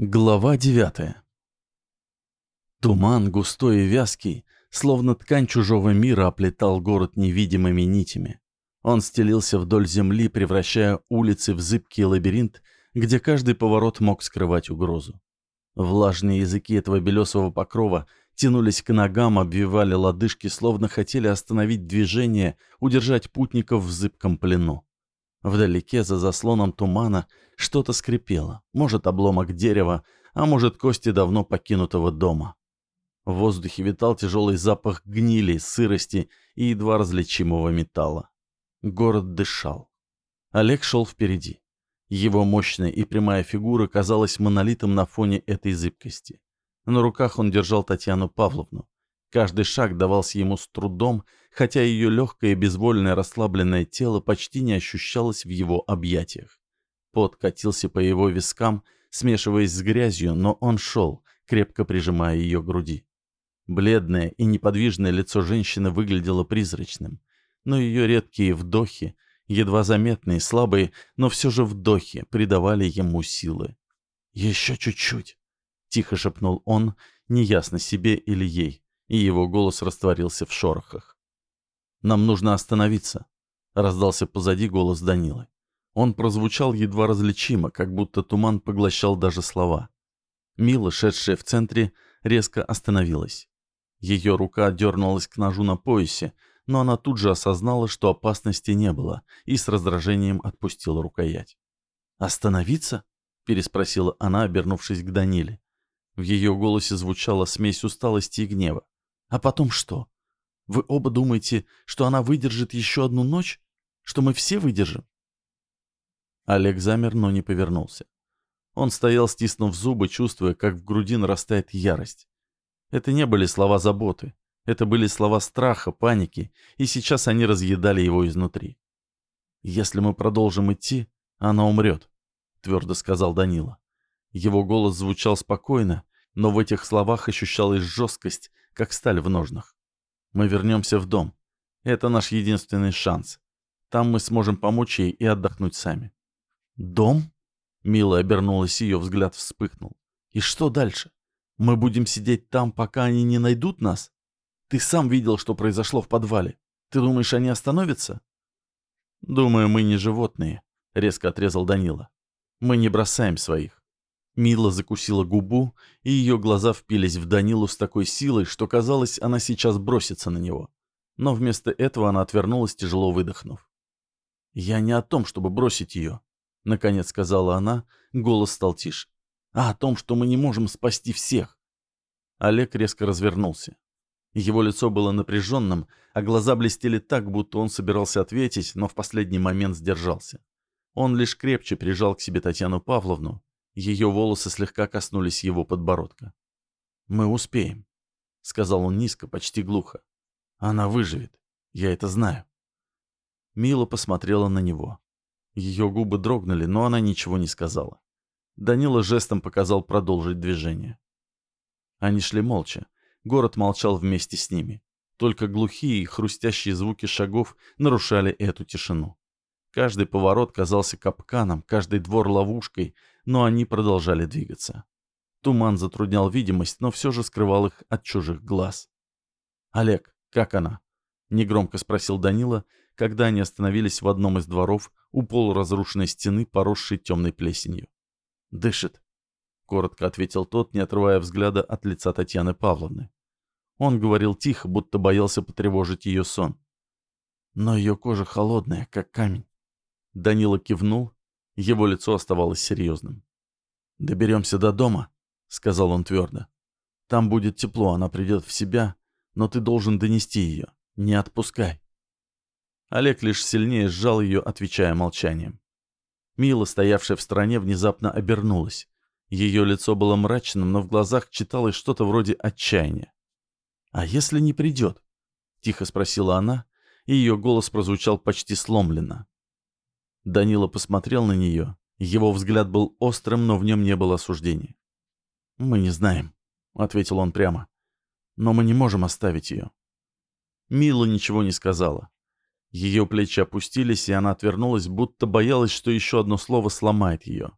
Глава девятая. Туман, густой и вязкий, словно ткань чужого мира, оплетал город невидимыми нитями. Он стелился вдоль земли, превращая улицы в зыбкий лабиринт, где каждый поворот мог скрывать угрозу. Влажные языки этого белесого покрова тянулись к ногам, обвивали лодыжки, словно хотели остановить движение, удержать путников в зыбком плену. Вдалеке, за заслоном тумана, что-то скрипело. Может, обломок дерева, а может, кости давно покинутого дома. В воздухе витал тяжелый запах гнили, сырости и едва различимого металла. Город дышал. Олег шел впереди. Его мощная и прямая фигура казалась монолитом на фоне этой зыбкости. На руках он держал Татьяну Павловну. Каждый шаг давался ему с трудом, хотя ее легкое, безвольное, расслабленное тело почти не ощущалось в его объятиях. Пот катился по его вискам, смешиваясь с грязью, но он шел, крепко прижимая ее груди. Бледное и неподвижное лицо женщины выглядело призрачным, но ее редкие вдохи, едва заметные, слабые, но все же вдохи, придавали ему силы. «Еще чуть-чуть», — тихо шепнул он, неясно себе или ей и его голос растворился в шорохах. «Нам нужно остановиться», — раздался позади голос Данилы. Он прозвучал едва различимо, как будто туман поглощал даже слова. Мила, шедшая в центре, резко остановилась. Ее рука дернулась к ножу на поясе, но она тут же осознала, что опасности не было, и с раздражением отпустила рукоять. «Остановиться?» — переспросила она, обернувшись к Даниле. В ее голосе звучала смесь усталости и гнева. А потом что? Вы оба думаете, что она выдержит еще одну ночь? Что мы все выдержим? Олег замер, но не повернулся. Он стоял, стиснув зубы, чувствуя, как в груди нарастает ярость. Это не были слова заботы. Это были слова страха, паники, и сейчас они разъедали его изнутри. «Если мы продолжим идти, она умрет», — твердо сказал Данила. Его голос звучал спокойно, но в этих словах ощущалась жесткость, как сталь в ножнах. Мы вернемся в дом. Это наш единственный шанс. Там мы сможем помочь ей и отдохнуть сами. Дом? Мила обернулась, ее взгляд вспыхнул. И что дальше? Мы будем сидеть там, пока они не найдут нас? Ты сам видел, что произошло в подвале. Ты думаешь, они остановятся? Думаю, мы не животные, резко отрезал Данила. Мы не бросаем своих. Мила закусила губу, и ее глаза впились в Данилу с такой силой, что казалось, она сейчас бросится на него. Но вместо этого она отвернулась, тяжело выдохнув. «Я не о том, чтобы бросить ее», — наконец сказала она, голос стал тише, «а о том, что мы не можем спасти всех». Олег резко развернулся. Его лицо было напряженным, а глаза блестели так, будто он собирался ответить, но в последний момент сдержался. Он лишь крепче прижал к себе Татьяну Павловну, ее волосы слегка коснулись его подбородка. «Мы успеем», — сказал он низко, почти глухо. «Она выживет. Я это знаю». Мила посмотрела на него. Ее губы дрогнули, но она ничего не сказала. Данила жестом показал продолжить движение. Они шли молча. Город молчал вместе с ними. Только глухие и хрустящие звуки шагов нарушали эту тишину. Каждый поворот казался капканом, каждый двор ловушкой, но они продолжали двигаться. Туман затруднял видимость, но все же скрывал их от чужих глаз. «Олег, как она?» — негромко спросил Данила, когда они остановились в одном из дворов у полуразрушенной стены, поросшей темной плесенью. «Дышит», — коротко ответил тот, не отрывая взгляда от лица Татьяны Павловны. Он говорил тихо, будто боялся потревожить ее сон. Но ее кожа холодная, как камень. Данила кивнул, его лицо оставалось серьезным. «Доберемся до дома», — сказал он твердо. «Там будет тепло, она придет в себя, но ты должен донести ее. Не отпускай». Олег лишь сильнее сжал ее, отвечая молчанием. Мила, стоявшая в стороне, внезапно обернулась. Ее лицо было мрачным, но в глазах читалось что-то вроде отчаяния. «А если не придет?» — тихо спросила она, и ее голос прозвучал почти сломленно. Данила посмотрел на нее. Его взгляд был острым, но в нем не было осуждения. «Мы не знаем», — ответил он прямо. «Но мы не можем оставить ее». Мила ничего не сказала. Ее плечи опустились, и она отвернулась, будто боялась, что еще одно слово сломает ее.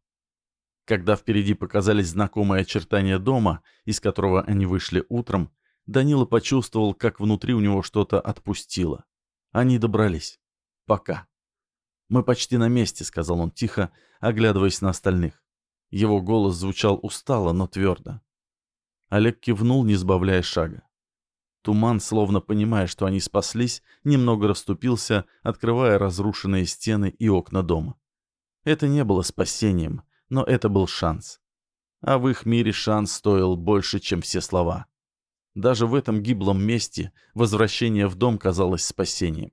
Когда впереди показались знакомые очертания дома, из которого они вышли утром, Данила почувствовал, как внутри у него что-то отпустило. Они добрались. Пока. «Мы почти на месте», — сказал он тихо, оглядываясь на остальных. Его голос звучал устало, но твердо. Олег кивнул, не сбавляя шага. Туман, словно понимая, что они спаслись, немного расступился, открывая разрушенные стены и окна дома. Это не было спасением, но это был шанс. А в их мире шанс стоил больше, чем все слова. Даже в этом гиблом месте возвращение в дом казалось спасением.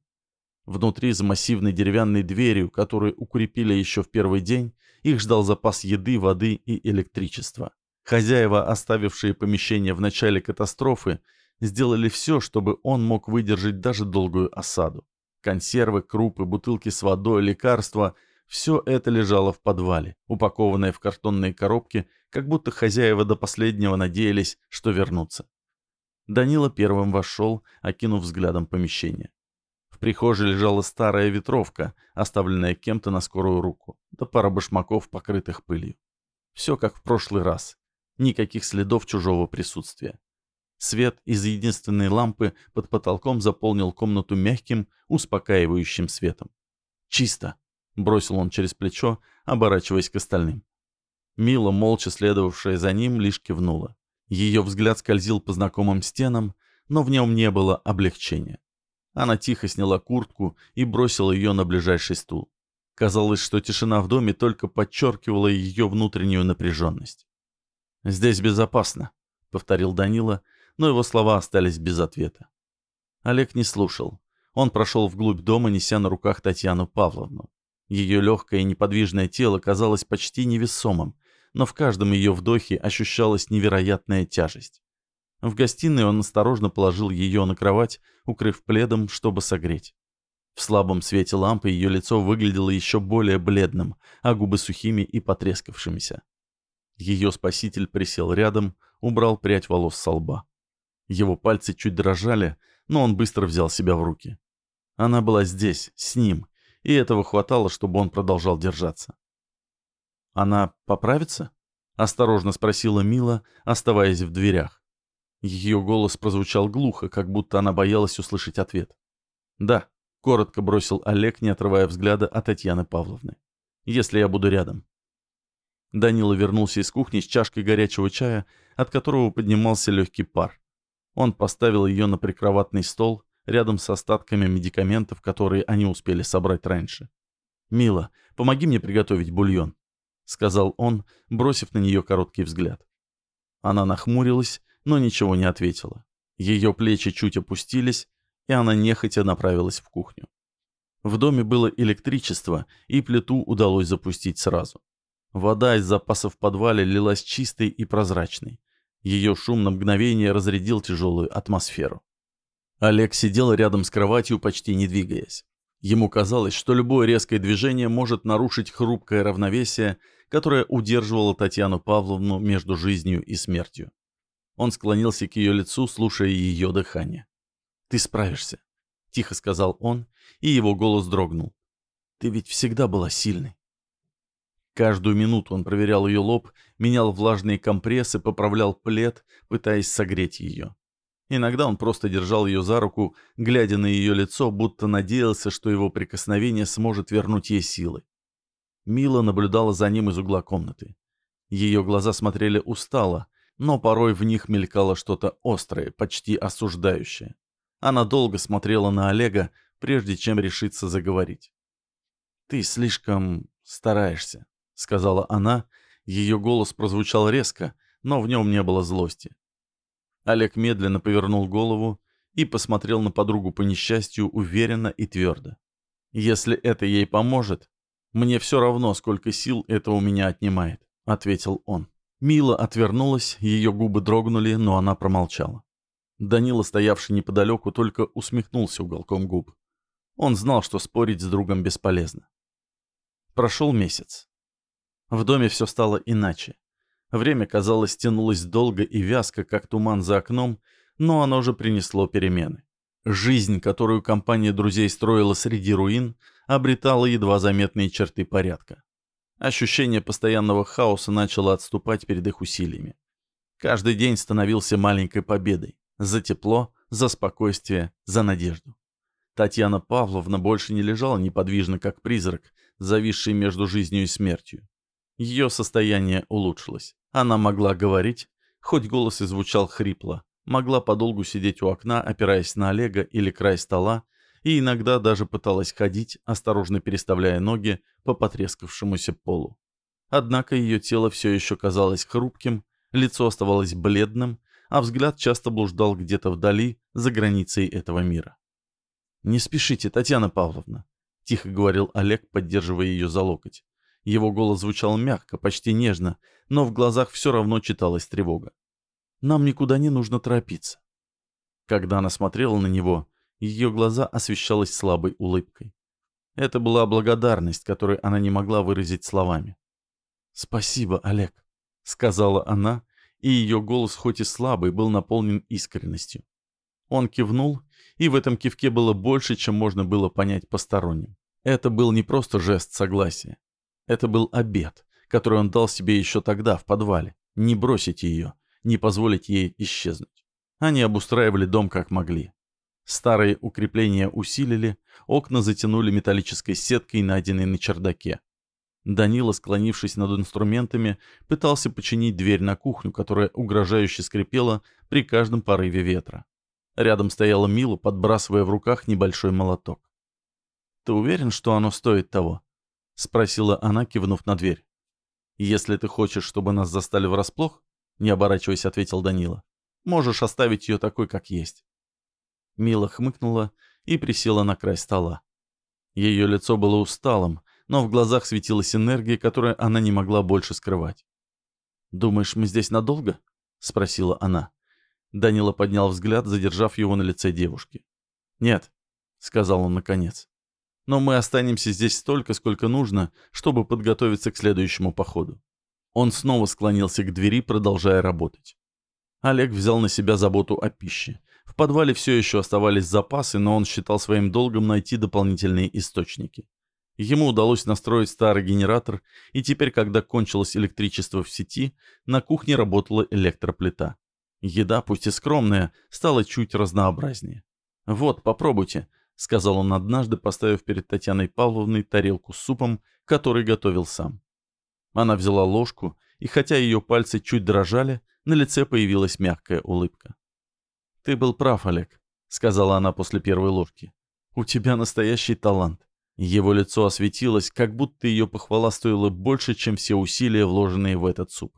Внутри, за массивной деревянной дверью, которую укрепили еще в первый день, их ждал запас еды, воды и электричества. Хозяева, оставившие помещение в начале катастрофы, сделали все, чтобы он мог выдержать даже долгую осаду. Консервы, крупы, бутылки с водой, лекарства – все это лежало в подвале, упакованное в картонные коробки, как будто хозяева до последнего надеялись, что вернутся. Данила первым вошел, окинув взглядом помещение. В прихожей лежала старая ветровка, оставленная кем-то на скорую руку, да пара башмаков, покрытых пылью. Все как в прошлый раз. Никаких следов чужого присутствия. Свет из единственной лампы под потолком заполнил комнату мягким, успокаивающим светом. «Чисто!» — бросил он через плечо, оборачиваясь к остальным. Мила, молча следовавшая за ним, лишь кивнула. Ее взгляд скользил по знакомым стенам, но в нем не было облегчения. Она тихо сняла куртку и бросила ее на ближайший стул. Казалось, что тишина в доме только подчеркивала ее внутреннюю напряженность. «Здесь безопасно», — повторил Данила, но его слова остались без ответа. Олег не слушал. Он прошел вглубь дома, неся на руках Татьяну Павловну. Ее легкое и неподвижное тело казалось почти невесомым, но в каждом ее вдохе ощущалась невероятная тяжесть. В гостиной он осторожно положил ее на кровать, укрыв пледом, чтобы согреть. В слабом свете лампы ее лицо выглядело еще более бледным, а губы сухими и потрескавшимися. Ее спаситель присел рядом, убрал прядь волос со лба. Его пальцы чуть дрожали, но он быстро взял себя в руки. Она была здесь, с ним, и этого хватало, чтобы он продолжал держаться. «Она поправится?» — осторожно спросила Мила, оставаясь в дверях. Ее голос прозвучал глухо, как будто она боялась услышать ответ. «Да», — коротко бросил Олег, не отрывая взгляда от Татьяны Павловны. «Если я буду рядом». Данила вернулся из кухни с чашкой горячего чая, от которого поднимался легкий пар. Он поставил ее на прикроватный стол, рядом с остатками медикаментов, которые они успели собрать раньше. «Мила, помоги мне приготовить бульон», — сказал он, бросив на нее короткий взгляд. Она нахмурилась, но ничего не ответила. Ее плечи чуть опустились, и она нехотя направилась в кухню. В доме было электричество, и плиту удалось запустить сразу. Вода из запасов в подвале лилась чистой и прозрачной. Ее шум на мгновение разрядил тяжелую атмосферу. Олег сидел рядом с кроватью, почти не двигаясь. Ему казалось, что любое резкое движение может нарушить хрупкое равновесие, которая удерживала Татьяну Павловну между жизнью и смертью. Он склонился к ее лицу, слушая ее дыхание. «Ты справишься», — тихо сказал он, и его голос дрогнул. «Ты ведь всегда была сильной». Каждую минуту он проверял ее лоб, менял влажные компрессы, поправлял плед, пытаясь согреть ее. Иногда он просто держал ее за руку, глядя на ее лицо, будто надеялся, что его прикосновение сможет вернуть ей силы. Мила наблюдала за ним из угла комнаты. Ее глаза смотрели устало, но порой в них мелькало что-то острое, почти осуждающее. Она долго смотрела на Олега, прежде чем решиться заговорить. «Ты слишком стараешься», — сказала она. Ее голос прозвучал резко, но в нем не было злости. Олег медленно повернул голову и посмотрел на подругу по несчастью уверенно и твердо. «Если это ей поможет, «Мне все равно, сколько сил это у меня отнимает», — ответил он. Мила отвернулась, ее губы дрогнули, но она промолчала. Данила, стоявший неподалеку, только усмехнулся уголком губ. Он знал, что спорить с другом бесполезно. Прошел месяц. В доме все стало иначе. Время, казалось, тянулось долго и вязко, как туман за окном, но оно же принесло перемены. Жизнь, которую компания друзей строила среди руин, обретала едва заметные черты порядка. Ощущение постоянного хаоса начало отступать перед их усилиями. Каждый день становился маленькой победой. За тепло, за спокойствие, за надежду. Татьяна Павловна больше не лежала неподвижно, как призрак, зависший между жизнью и смертью. Ее состояние улучшилось. Она могла говорить, хоть голос и звучал хрипло, могла подолгу сидеть у окна, опираясь на Олега или край стола, и иногда даже пыталась ходить, осторожно переставляя ноги по потрескавшемуся полу. Однако ее тело все еще казалось хрупким, лицо оставалось бледным, а взгляд часто блуждал где-то вдали, за границей этого мира. «Не спешите, Татьяна Павловна», — тихо говорил Олег, поддерживая ее за локоть. Его голос звучал мягко, почти нежно, но в глазах все равно читалась тревога. «Нам никуда не нужно торопиться». Когда она смотрела на него, ее глаза освещалась слабой улыбкой. Это была благодарность, которую она не могла выразить словами. «Спасибо, Олег», — сказала она, и ее голос, хоть и слабый, был наполнен искренностью. Он кивнул, и в этом кивке было больше, чем можно было понять посторонним. Это был не просто жест согласия. Это был обет, который он дал себе еще тогда, в подвале. Не бросить ее, не позволить ей исчезнуть. Они обустраивали дом как могли. Старые укрепления усилили, окна затянули металлической сеткой, найденной на чердаке. Данила, склонившись над инструментами, пытался починить дверь на кухню, которая угрожающе скрипела при каждом порыве ветра. Рядом стояла Мила, подбрасывая в руках небольшой молоток. «Ты уверен, что оно стоит того?» — спросила она, кивнув на дверь. «Если ты хочешь, чтобы нас застали врасплох», — не оборачиваясь, ответил Данила, — «можешь оставить ее такой, как есть». Мила хмыкнула и присела на край стола. Ее лицо было усталым, но в глазах светилась энергия, которую она не могла больше скрывать. «Думаешь, мы здесь надолго?» — спросила она. Данила поднял взгляд, задержав его на лице девушки. «Нет», — сказал он наконец. «Но мы останемся здесь столько, сколько нужно, чтобы подготовиться к следующему походу». Он снова склонился к двери, продолжая работать. Олег взял на себя заботу о пище. В подвале все еще оставались запасы, но он считал своим долгом найти дополнительные источники. Ему удалось настроить старый генератор, и теперь, когда кончилось электричество в сети, на кухне работала электроплита. Еда, пусть и скромная, стала чуть разнообразнее. «Вот, попробуйте», — сказал он однажды, поставив перед Татьяной Павловной тарелку с супом, который готовил сам. Она взяла ложку, и хотя ее пальцы чуть дрожали, на лице появилась мягкая улыбка. «Ты был прав, Олег», — сказала она после первой ложки. «У тебя настоящий талант. Его лицо осветилось, как будто ее похвала стоила больше, чем все усилия, вложенные в этот суп.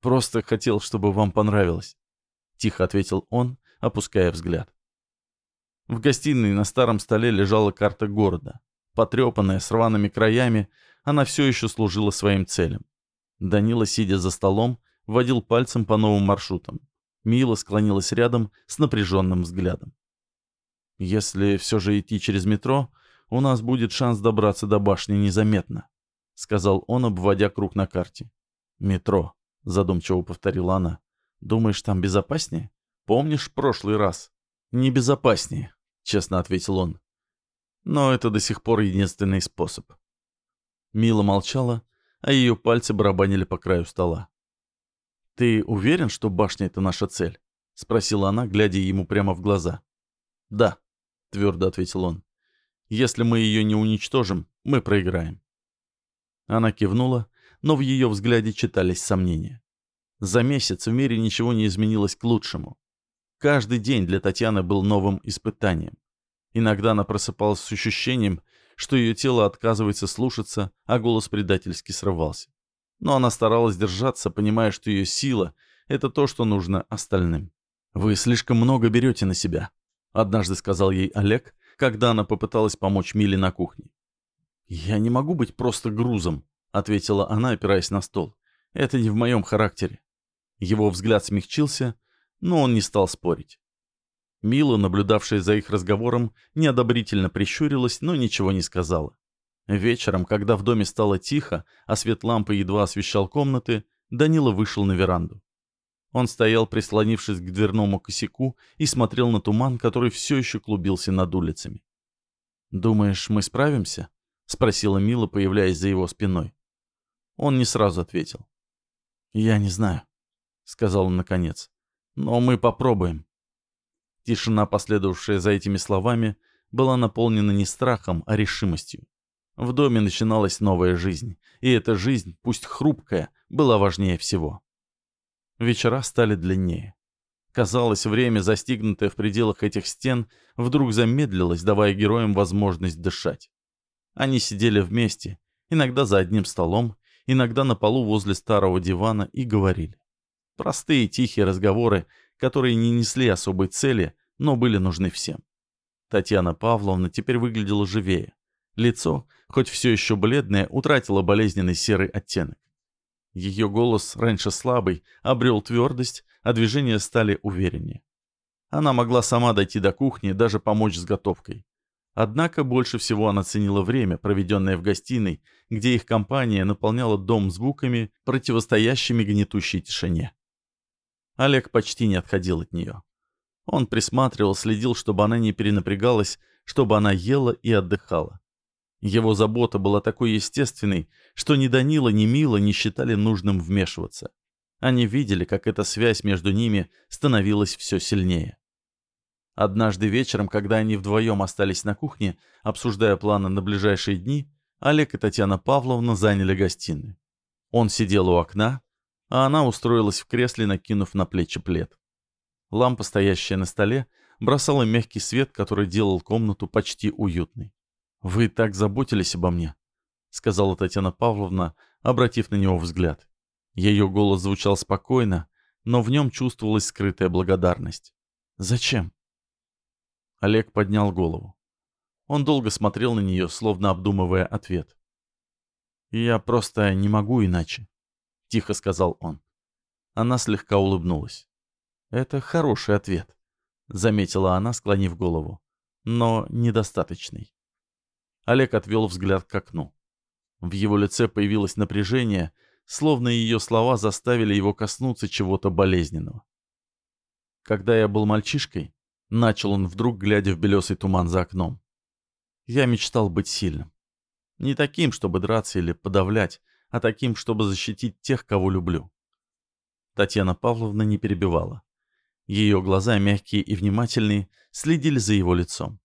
«Просто хотел, чтобы вам понравилось», — тихо ответил он, опуская взгляд. В гостиной на старом столе лежала карта города. Потрепанная, с рваными краями, она все еще служила своим целям. Данила, сидя за столом, водил пальцем по новым маршрутам. Мила склонилась рядом с напряженным взглядом. «Если все же идти через метро, у нас будет шанс добраться до башни незаметно», — сказал он, обводя круг на карте. «Метро», — задумчиво повторила она. «Думаешь, там безопаснее? Помнишь прошлый раз?» «Небезопаснее», — честно ответил он. «Но это до сих пор единственный способ». Мила молчала, а ее пальцы барабанили по краю стола. «Ты уверен, что башня — это наша цель?» — спросила она, глядя ему прямо в глаза. «Да», — твердо ответил он. Если мы ее не уничтожим, мы проиграем». Она кивнула, но в ее взгляде читались сомнения. За месяц в мире ничего не изменилось к лучшему. Каждый день для Татьяны был новым испытанием. Иногда она просыпалась с ощущением, что ее тело отказывается слушаться, а голос предательски срывался. Но она старалась держаться, понимая, что ее сила — это то, что нужно остальным. «Вы слишком много берете на себя», — однажды сказал ей Олег, когда она попыталась помочь Миле на кухне. «Я не могу быть просто грузом», — ответила она, опираясь на стол. «Это не в моем характере». Его взгляд смягчился, но он не стал спорить. Мила, наблюдавшая за их разговором, неодобрительно прищурилась, но ничего не сказала. Вечером, когда в доме стало тихо, а свет лампы едва освещал комнаты, Данила вышел на веранду. Он стоял, прислонившись к дверному косяку, и смотрел на туман, который все еще клубился над улицами. «Думаешь, мы справимся?» — спросила Мила, появляясь за его спиной. Он не сразу ответил. «Я не знаю», — сказал он наконец. «Но мы попробуем». Тишина, последовавшая за этими словами, была наполнена не страхом, а решимостью. В доме начиналась новая жизнь, и эта жизнь, пусть хрупкая, была важнее всего. Вечера стали длиннее. Казалось, время, застигнутое в пределах этих стен, вдруг замедлилось, давая героям возможность дышать. Они сидели вместе, иногда за одним столом, иногда на полу возле старого дивана и говорили. Простые тихие разговоры, которые не несли особой цели, но были нужны всем. Татьяна Павловна теперь выглядела живее. Лицо, хоть все еще бледное, утратило болезненный серый оттенок. Ее голос, раньше слабый, обрел твердость, а движения стали увереннее. Она могла сама дойти до кухни даже помочь с готовкой. Однако больше всего она ценила время, проведенное в гостиной, где их компания наполняла дом звуками, противостоящими гнетущей тишине. Олег почти не отходил от нее. Он присматривал, следил, чтобы она не перенапрягалась, чтобы она ела и отдыхала. Его забота была такой естественной, что ни Данила, ни Мила не считали нужным вмешиваться. Они видели, как эта связь между ними становилась все сильнее. Однажды вечером, когда они вдвоем остались на кухне, обсуждая планы на ближайшие дни, Олег и Татьяна Павловна заняли гостиную. Он сидел у окна, а она устроилась в кресле, накинув на плечи плед. Лампа, стоящая на столе, бросала мягкий свет, который делал комнату почти уютной. «Вы так заботились обо мне», — сказала Татьяна Павловна, обратив на него взгляд. Ее голос звучал спокойно, но в нем чувствовалась скрытая благодарность. «Зачем?» Олег поднял голову. Он долго смотрел на нее, словно обдумывая ответ. «Я просто не могу иначе», — тихо сказал он. Она слегка улыбнулась. «Это хороший ответ», — заметила она, склонив голову, — «но недостаточный». Олег отвел взгляд к окну. В его лице появилось напряжение — словно ее слова заставили его коснуться чего-то болезненного. Когда я был мальчишкой, начал он вдруг, глядя в белесый туман за окном. Я мечтал быть сильным. Не таким, чтобы драться или подавлять, а таким, чтобы защитить тех, кого люблю. Татьяна Павловна не перебивала. Ее глаза, мягкие и внимательные, следили за его лицом.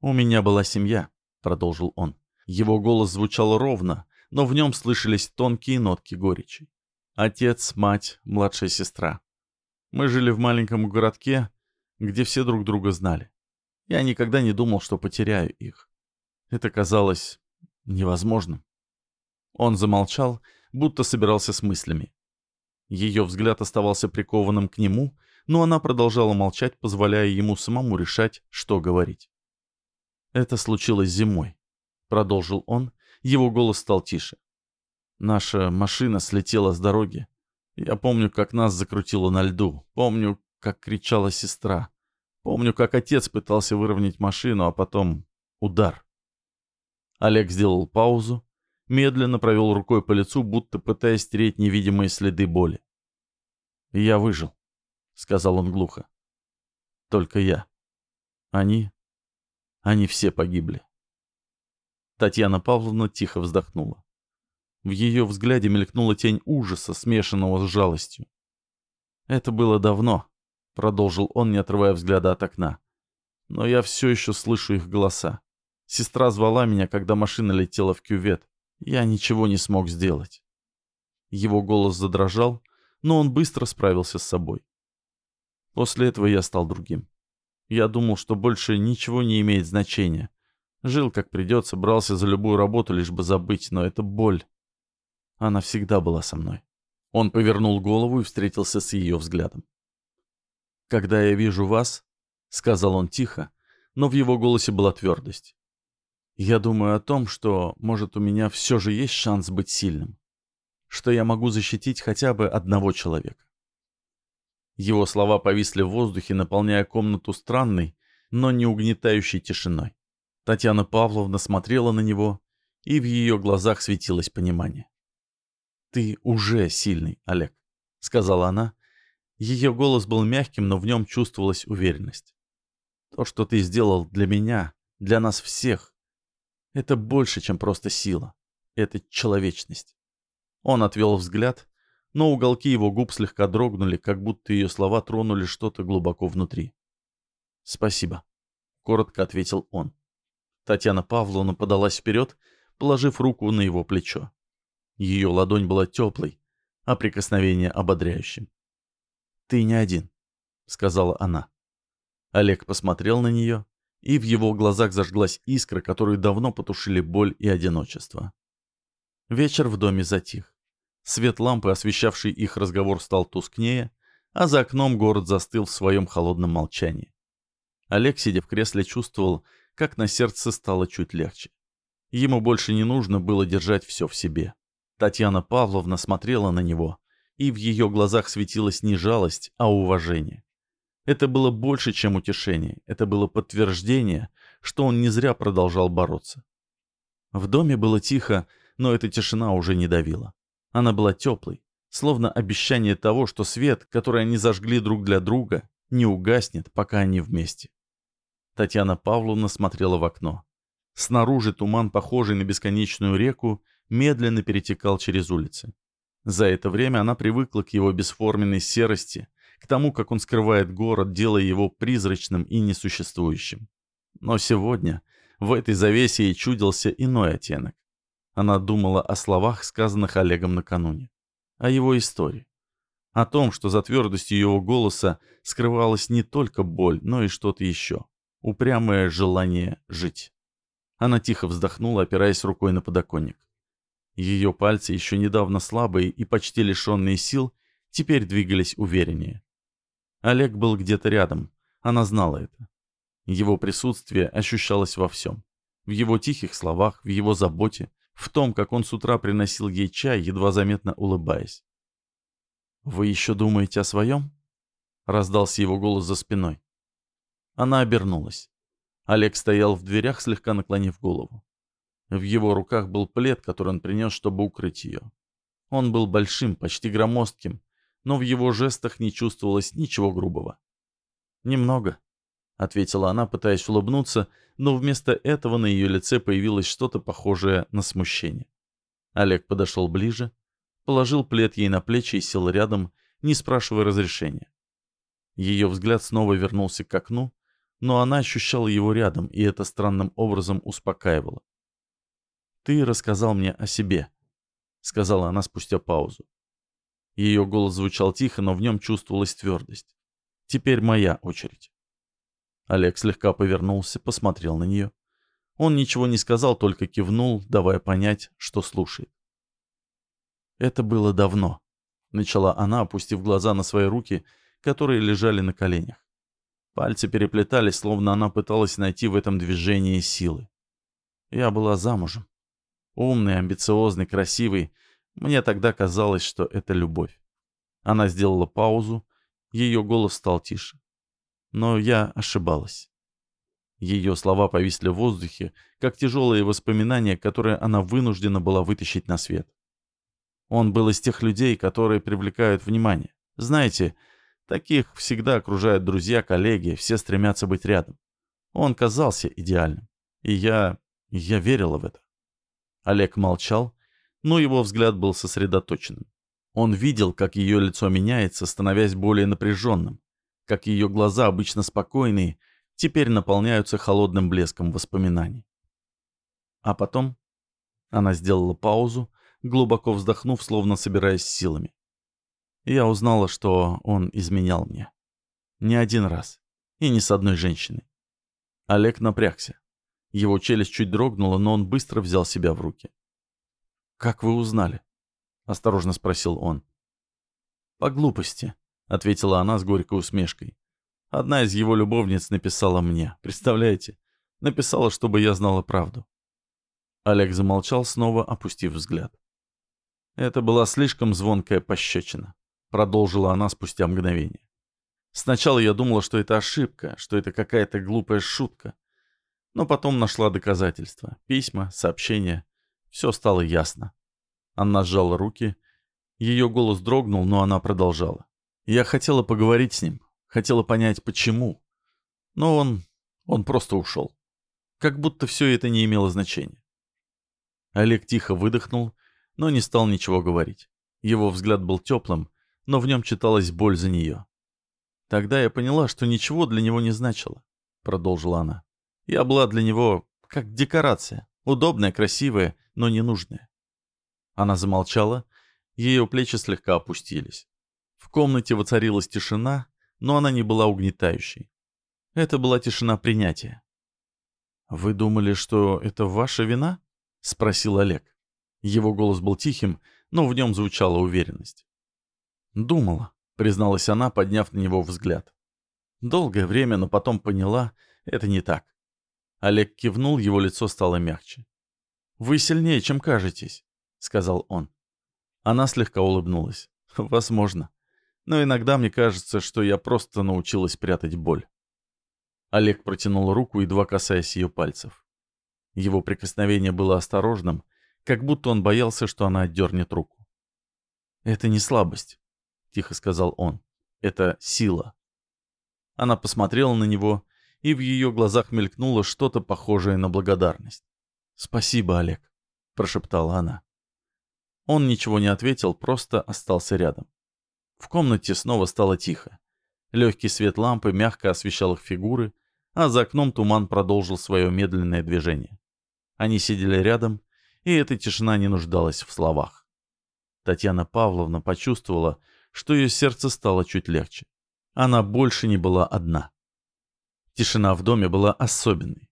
«У меня была семья», — продолжил он. Его голос звучал ровно, но в нем слышались тонкие нотки горечи. Отец, мать, младшая сестра. Мы жили в маленьком городке, где все друг друга знали. Я никогда не думал, что потеряю их. Это казалось невозможным. Он замолчал, будто собирался с мыслями. Ее взгляд оставался прикованным к нему, но она продолжала молчать, позволяя ему самому решать, что говорить. «Это случилось зимой», — продолжил он, его голос стал тише. Наша машина слетела с дороги. Я помню, как нас закрутило на льду. Помню, как кричала сестра. Помню, как отец пытался выровнять машину, а потом удар. Олег сделал паузу, медленно провел рукой по лицу, будто пытаясь стереть невидимые следы боли. «Я выжил», — сказал он глухо. «Только я. Они... они все погибли». Татьяна Павловна тихо вздохнула. В ее взгляде мелькнула тень ужаса, смешанного с жалостью. «Это было давно», — продолжил он, не отрывая взгляда от окна. «Но я все еще слышу их голоса. Сестра звала меня, когда машина летела в кювет. Я ничего не смог сделать». Его голос задрожал, но он быстро справился с собой. После этого я стал другим. Я думал, что больше ничего не имеет значения, Жил как придется, брался за любую работу, лишь бы забыть, но это боль. Она всегда была со мной. Он повернул голову и встретился с ее взглядом. «Когда я вижу вас», — сказал он тихо, но в его голосе была твердость. «Я думаю о том, что, может, у меня все же есть шанс быть сильным, что я могу защитить хотя бы одного человека». Его слова повисли в воздухе, наполняя комнату странной, но не угнетающей тишиной. Татьяна Павловна смотрела на него, и в ее глазах светилось понимание. «Ты уже сильный, Олег», — сказала она. Ее голос был мягким, но в нем чувствовалась уверенность. «То, что ты сделал для меня, для нас всех, это больше, чем просто сила. Это человечность. Он отвел взгляд, но уголки его губ слегка дрогнули, как будто ее слова тронули что-то глубоко внутри. «Спасибо», — коротко ответил он. Татьяна Павловна подалась вперед, положив руку на его плечо. Ее ладонь была теплой, а прикосновение ободряющим. «Ты не один», — сказала она. Олег посмотрел на нее, и в его глазах зажглась искра, которую давно потушили боль и одиночество. Вечер в доме затих. Свет лампы, освещавший их разговор, стал тускнее, а за окном город застыл в своем холодном молчании. Олег, сидя в кресле, чувствовал, как на сердце стало чуть легче. Ему больше не нужно было держать все в себе. Татьяна Павловна смотрела на него, и в ее глазах светилась не жалость, а уважение. Это было больше, чем утешение, это было подтверждение, что он не зря продолжал бороться. В доме было тихо, но эта тишина уже не давила. Она была теплой, словно обещание того, что свет, который они зажгли друг для друга, не угаснет, пока они вместе. Татьяна Павловна смотрела в окно. Снаружи туман, похожий на бесконечную реку, медленно перетекал через улицы. За это время она привыкла к его бесформенной серости, к тому, как он скрывает город, делая его призрачным и несуществующим. Но сегодня в этой завесе ей чудился иной оттенок. Она думала о словах, сказанных Олегом накануне, о его истории, о том, что за твердостью его голоса скрывалась не только боль, но и что-то еще, упрямое желание жить. Она тихо вздохнула, опираясь рукой на подоконник. Ее пальцы, еще недавно слабые и почти лишенные сил, теперь двигались увереннее. Олег был где-то рядом, она знала это. Его присутствие ощущалось во всем. В его тихих словах, в его заботе, в том, как он с утра приносил ей чай, едва заметно улыбаясь. «Вы еще думаете о своем?» — раздался его голос за спиной. Она обернулась. Олег стоял в дверях, слегка наклонив голову. В его руках был плед, который он принес, чтобы укрыть ее. Он был большим, почти громоздким, но в его жестах не чувствовалось ничего грубого. «Немного», — ответила она, пытаясь улыбнуться, но вместо этого на ее лице появилось что-то похожее на смущение. Олег подошел ближе, положил плед ей на плечи и сел рядом, не спрашивая разрешения. Ее взгляд снова вернулся к окну, но она ощущала его рядом, и это странным образом успокаивало. «Ты рассказал мне о себе», — сказала она спустя паузу. Ее голос звучал тихо, но в нем чувствовалась твердость. «Теперь моя очередь». Олег слегка повернулся, посмотрел на нее. Он ничего не сказал, только кивнул, давая понять, что слушает. «Это было давно», — начала она, опустив глаза на свои руки, которые лежали на коленях. Пальцы переплетались, словно она пыталась найти в этом движении силы. Я была замужем. Умный, амбициозный, красивый. Мне тогда казалось, что это любовь. Она сделала паузу, ее голос стал тише. Но я ошибалась. Ее слова повисли в воздухе, как тяжелые воспоминания, которые она вынуждена была вытащить на свет. Он был из тех людей, которые привлекают внимание. Знаете, таких всегда окружают друзья, коллеги, все стремятся быть рядом. Он казался идеальным. И я... я верила в это. Олег молчал, но его взгляд был сосредоточенным. Он видел, как ее лицо меняется, становясь более напряженным, как ее глаза, обычно спокойные, теперь наполняются холодным блеском воспоминаний. А потом она сделала паузу, глубоко вздохнув, словно собираясь силами. Я узнала, что он изменял мне. Не один раз. И не с одной женщиной. Олег напрягся. Его челюсть чуть дрогнула, но он быстро взял себя в руки. «Как вы узнали?» — осторожно спросил он. «По глупости», — ответила она с горькой усмешкой. «Одна из его любовниц написала мне, представляете? Написала, чтобы я знала правду». Олег замолчал, снова опустив взгляд. «Это была слишком звонкая пощечина», — продолжила она спустя мгновение. «Сначала я думала, что это ошибка, что это какая-то глупая шутка. Но потом нашла доказательства. Письма, сообщения. Все стало ясно. Она сжала руки. Ее голос дрогнул, но она продолжала. Я хотела поговорить с ним. Хотела понять, почему. Но он... он просто ушел. Как будто все это не имело значения. Олег тихо выдохнул, но не стал ничего говорить. Его взгляд был теплым, но в нем читалась боль за нее. «Тогда я поняла, что ничего для него не значило», — продолжила она. «Я была для него как декорация, удобная, красивая, но ненужная». Она замолчала, ее плечи слегка опустились. В комнате воцарилась тишина, но она не была угнетающей. Это была тишина принятия. «Вы думали, что это ваша вина?» — спросил Олег. Его голос был тихим, но в нем звучала уверенность. «Думала», — призналась она, подняв на него взгляд. Долгое время, но потом поняла, это не так. Олег кивнул, его лицо стало мягче. «Вы сильнее, чем кажетесь», — сказал он. Она слегка улыбнулась. «Возможно. Но иногда мне кажется, что я просто научилась прятать боль». Олег протянул руку, едва касаясь ее пальцев. Его прикосновение было осторожным, как будто он боялся, что она отдернет руку. «Это не слабость», — тихо сказал он. «Это сила». Она посмотрела на него, и в ее глазах мелькнуло что-то похожее на благодарность. «Спасибо, Олег», — прошептала она. Он ничего не ответил, просто остался рядом. В комнате снова стало тихо. Легкий свет лампы мягко освещал их фигуры, а за окном туман продолжил свое медленное движение. Они сидели рядом, и эта тишина не нуждалась в словах. Татьяна Павловна почувствовала, что ее сердце стало чуть легче. Она больше не была одна. Тишина в доме была особенной.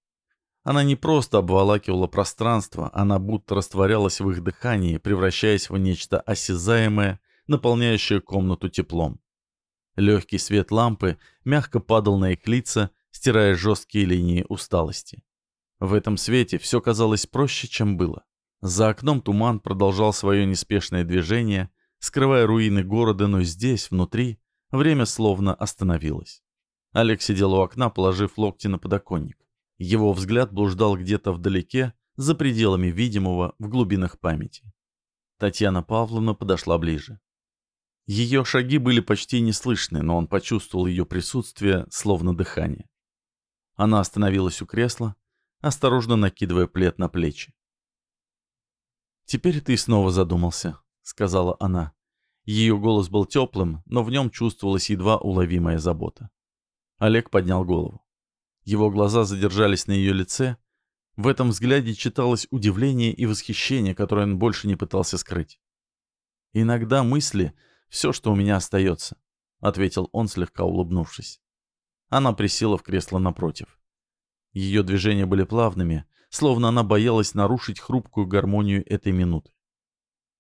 Она не просто обволакивала пространство, она будто растворялась в их дыхании, превращаясь в нечто осязаемое, наполняющее комнату теплом. Легкий свет лампы мягко падал на их лица, стирая жесткие линии усталости. В этом свете все казалось проще, чем было. За окном туман продолжал свое неспешное движение, скрывая руины города, но здесь, внутри, время словно остановилось. Олег сидел у окна, положив локти на подоконник. Его взгляд блуждал где-то вдалеке, за пределами видимого, в глубинах памяти. Татьяна Павловна подошла ближе. Ее шаги были почти неслышны, но он почувствовал ее присутствие, словно дыхание. Она остановилась у кресла, осторожно накидывая плед на плечи. «Теперь ты снова задумался», — сказала она. Ее голос был теплым, но в нем чувствовалась едва уловимая забота. Олег поднял голову. Его глаза задержались на ее лице. В этом взгляде читалось удивление и восхищение, которое он больше не пытался скрыть. «Иногда мысли — все, что у меня остается», — ответил он, слегка улыбнувшись. Она присела в кресло напротив. Ее движения были плавными, словно она боялась нарушить хрупкую гармонию этой минуты.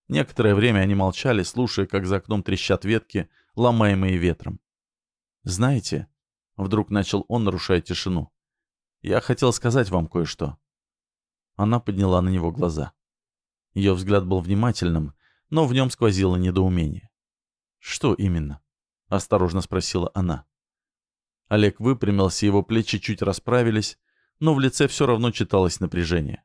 Некоторое время они молчали, слушая, как за окном трещат ветки, ломаемые ветром. «Знаете», — вдруг начал он, нарушая тишину, — «я хотел сказать вам кое-что». Она подняла на него глаза. Ее взгляд был внимательным, но в нем сквозило недоумение. «Что именно?» — осторожно спросила она. Олег выпрямился, его плечи чуть расправились, но в лице все равно читалось напряжение.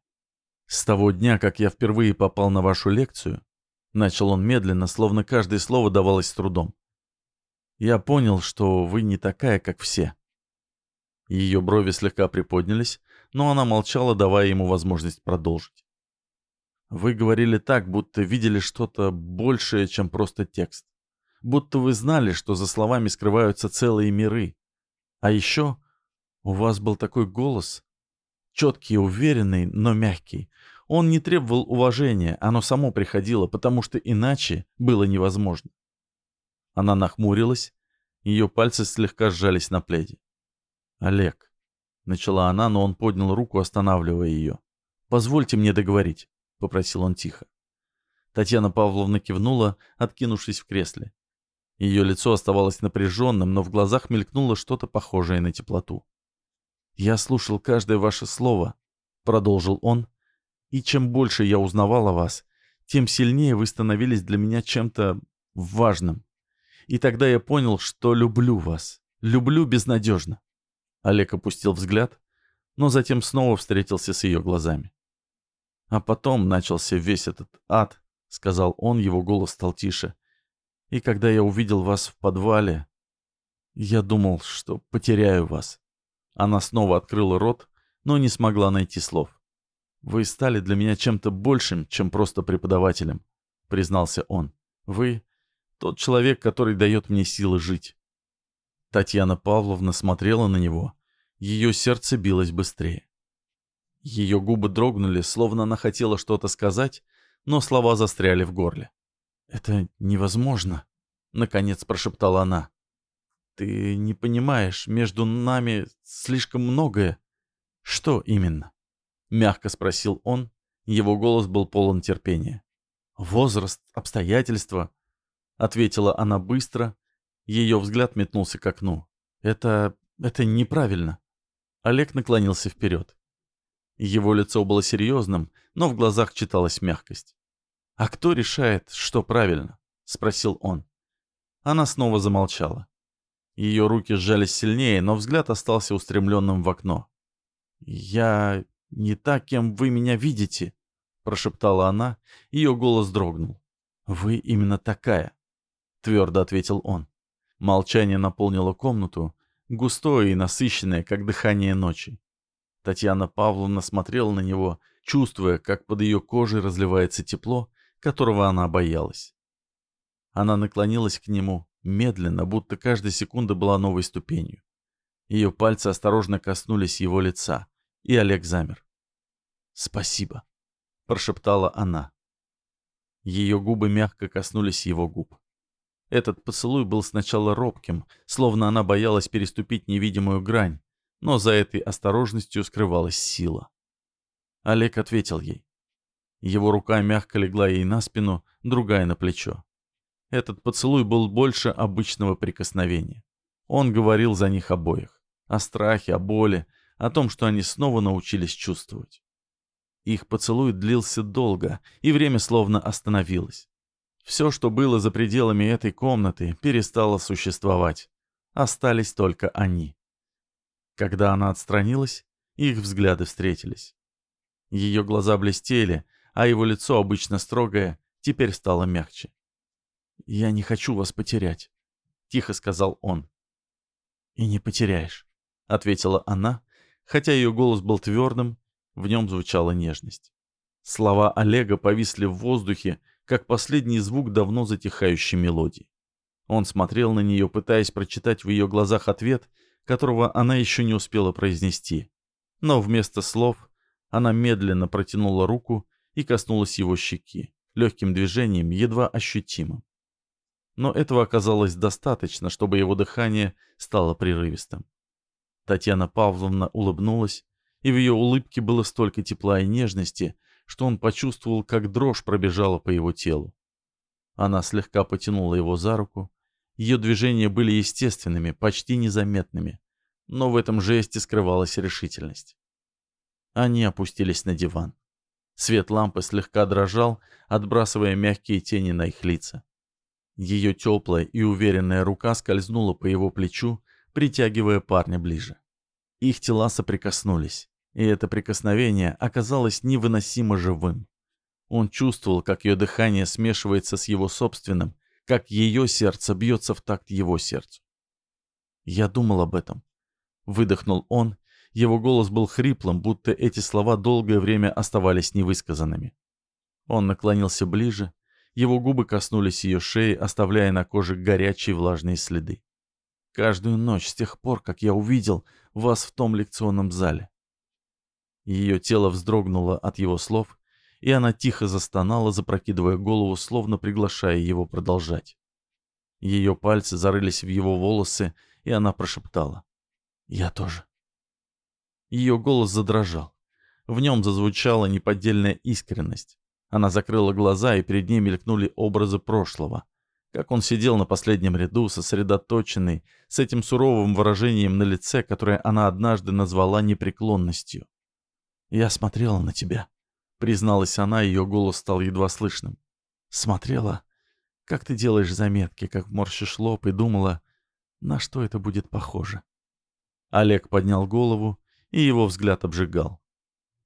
«С того дня, как я впервые попал на вашу лекцию», начал он медленно, словно каждое слово давалось с трудом. «Я понял, что вы не такая, как все». Ее брови слегка приподнялись, но она молчала, давая ему возможность продолжить. «Вы говорили так, будто видели что-то большее, чем просто текст. Будто вы знали, что за словами скрываются целые миры, а еще у вас был такой голос. Четкий уверенный, но мягкий. Он не требовал уважения, оно само приходило, потому что иначе было невозможно. Она нахмурилась, ее пальцы слегка сжались на пледе. «Олег», — начала она, но он поднял руку, останавливая ее. «Позвольте мне договорить», — попросил он тихо. Татьяна Павловна кивнула, откинувшись в кресле. Ее лицо оставалось напряженным, но в глазах мелькнуло что-то похожее на теплоту. «Я слушал каждое ваше слово», — продолжил он, «и чем больше я узнавал о вас, тем сильнее вы становились для меня чем-то важным. И тогда я понял, что люблю вас, люблю безнадежно». Олег опустил взгляд, но затем снова встретился с ее глазами. «А потом начался весь этот ад», — сказал он, его голос стал тише. И когда я увидел вас в подвале, я думал, что потеряю вас. Она снова открыла рот, но не смогла найти слов. Вы стали для меня чем-то большим, чем просто преподавателем. — признался он. «Вы — тот человек, который дает мне силы жить». Татьяна Павловна смотрела на него. Ее сердце билось быстрее. Ее губы дрогнули, словно она хотела что-то сказать, но слова застряли в горле. «Это невозможно», — наконец прошептала она. «Ты не понимаешь, между нами слишком многое». «Что именно?» — мягко спросил он. Его голос был полон терпения. «Возраст, обстоятельства», — ответила она быстро. Ее взгляд метнулся к окну. «Это... это неправильно». Олег наклонился вперед. Его лицо было серьезным, но в глазах читалась мягкость. «А кто решает, что правильно?» — спросил он. Она снова замолчала. Ее руки сжались сильнее, но взгляд остался устремленным в окно. «Я не так, кем вы меня видите», — прошептала она, ее голос дрогнул. «Вы именно такая», — твердо ответил он. Молчание наполнило комнату, густое и насыщенное, как дыхание ночи. Татьяна Павловна смотрела на него, чувствуя, как под ее кожей разливается тепло, которого она боялась. Она наклонилась к нему, медленно, будто каждая секунда была новой ступенью. Ее пальцы осторожно коснулись его лица, и Олег замер. «Спасибо», — прошептала она. Ее губы мягко коснулись его губ. Этот поцелуй был сначала робким, словно она боялась переступить невидимую грань, но за этой осторожностью скрывалась сила. Олег ответил ей. Его рука мягко легла ей на спину, другая на плечо. Этот поцелуй был больше обычного прикосновения. Он говорил за них обоих. О страхе, о боли, о том, что они снова научились чувствовать. Их поцелуй длился долго, и время словно остановилось. Все, что было за пределами этой комнаты, перестало существовать. Остались только они. Когда она отстранилась, их взгляды встретились. Ее глаза блестели, а его лицо, обычно строгое, теперь стало мягче. «Я не хочу вас потерять», — тихо сказал он. «И не потеряешь», — ответила она, хотя ее голос был твердым, в нем звучала нежность. Слова Олега повисли в воздухе, как последний звук давно затихающей мелодии. Он смотрел на нее, пытаясь прочитать в ее глазах ответ, которого она еще не успела произнести. Но вместо слов она медленно протянула руку и коснулась его щеки, легким движением, едва ощутимым. Но этого оказалось достаточно, чтобы его дыхание стало прерывистым. Татьяна Павловна улыбнулась, и в ее улыбке было столько тепла и нежности, что он почувствовал, как дрожь пробежала по его телу. Она слегка потянула его за руку, ее движения были естественными, почти незаметными, но в этом жесте скрывалась решительность. Они опустились на диван. Свет лампы слегка дрожал, отбрасывая мягкие тени на их лица. Ее теплая и уверенная рука скользнула по его плечу, притягивая парня ближе. Их тела соприкоснулись, и это прикосновение оказалось невыносимо живым. Он чувствовал, как ее дыхание смешивается с его собственным, как ее сердце бьется в такт его сердцу. «Я думал об этом», — выдохнул он, его голос был хриплым, будто эти слова долгое время оставались невысказанными. Он наклонился ближе, его губы коснулись ее шеи, оставляя на коже горячие влажные следы. Каждую ночь с тех пор, как я увидел вас в том лекционном зале. Ее тело вздрогнуло от его слов, и она тихо застонала, запрокидывая голову, словно приглашая его продолжать. Ее пальцы зарылись в его волосы, и она прошептала. «Я тоже». Ее голос задрожал. В нем зазвучала неподдельная искренность. Она закрыла глаза, и перед ней мелькнули образы прошлого. Как он сидел на последнем ряду, сосредоточенный, с этим суровым выражением на лице, которое она однажды назвала непреклонностью. «Я смотрела на тебя», Призналась она, ее голос стал едва слышным. Смотрела, как ты делаешь заметки, как морщишь лоб, и думала, на что это будет похоже. Олег поднял голову, и его взгляд обжигал.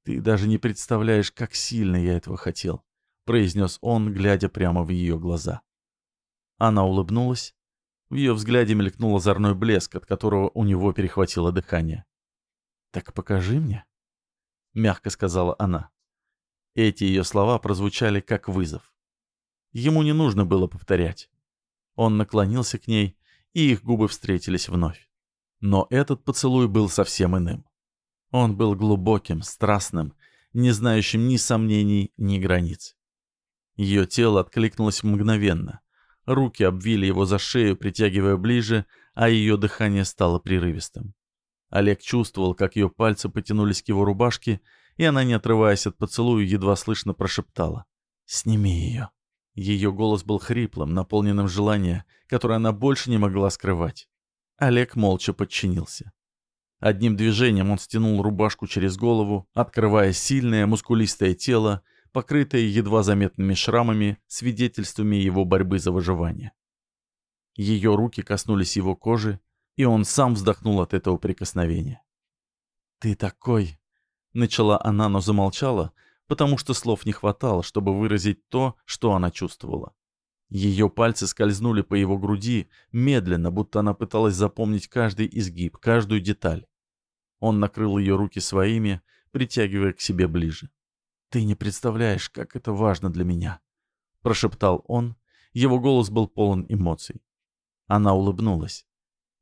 «Ты даже не представляешь, как сильно я этого хотел», — произнес он, глядя прямо в ее глаза. Она улыбнулась. В ее взгляде мелькнул озорной блеск, от которого у него перехватило дыхание. «Так покажи мне», — мягко сказала она. Эти ее слова прозвучали как вызов. Ему не нужно было повторять. Он наклонился к ней, и их губы встретились вновь. Но этот поцелуй был совсем иным. Он был глубоким, страстным, не знающим ни сомнений, ни границ. Ее тело откликнулось мгновенно. Руки обвили его за шею, притягивая ближе, а ее дыхание стало прерывистым. Олег чувствовал, как ее пальцы потянулись к его рубашке, и она, не отрываясь от поцелуя, едва слышно прошептала. «Сними ее». Ее голос был хриплым, наполненным желания, которое она больше не могла скрывать. Олег молча подчинился. Одним движением он стянул рубашку через голову, открывая сильное мускулистое тело, покрытое едва заметными шрамами, свидетельствами его борьбы за выживание. Ее руки коснулись его кожи, и он сам вздохнул от этого прикосновения. «Ты такой...» — начала она, но замолчала, потому что слов не хватало, чтобы выразить то, что она чувствовала. Ее пальцы скользнули по его груди, медленно, будто она пыталась запомнить каждый изгиб, каждую деталь. Он накрыл ее руки своими, притягивая к себе ближе. «Ты не представляешь, как это важно для меня», — прошептал он. Его голос был полон эмоций. Она улыбнулась.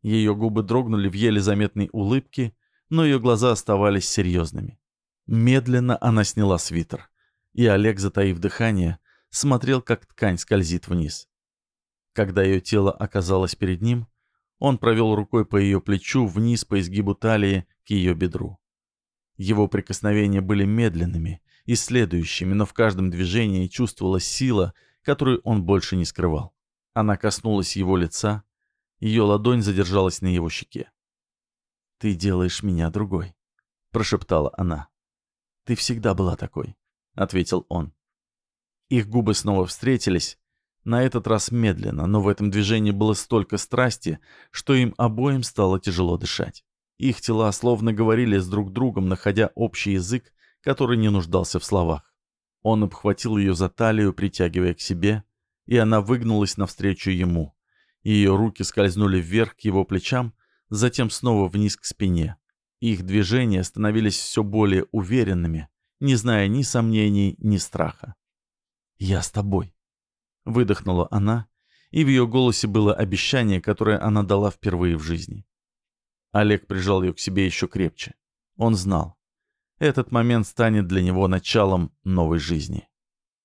Ее губы дрогнули в еле заметной улыбке, но ее глаза оставались серьезными. Медленно она сняла свитер, и Олег, затаив дыхание, смотрел, как ткань скользит вниз. Когда ее тело оказалось перед ним, он провел рукой по ее плечу вниз по изгибу талии к ее бедру. Его прикосновения были медленными, исследующими, но в каждом движении чувствовалась сила, которую он больше не скрывал. Она коснулась его лица, ее ладонь задержалась на его щеке. «Ты делаешь меня другой», — прошептала она. «Ты всегда была такой», — ответил он. Их губы снова встретились, на этот раз медленно, но в этом движении было столько страсти, что им обоим стало тяжело дышать. Их тела словно говорили с друг другом, находя общий язык, который не нуждался в словах. Он обхватил ее за талию, притягивая к себе, и она выгнулась навстречу ему. Ее руки скользнули вверх к его плечам, затем снова вниз к спине. Их движения становились все более уверенными, не зная ни сомнений, ни страха. «Я с тобой», — выдохнула она, и в ее голосе было обещание, которое она дала впервые в жизни. Олег прижал ее к себе еще крепче. Он знал. Этот момент станет для него началом новой жизни.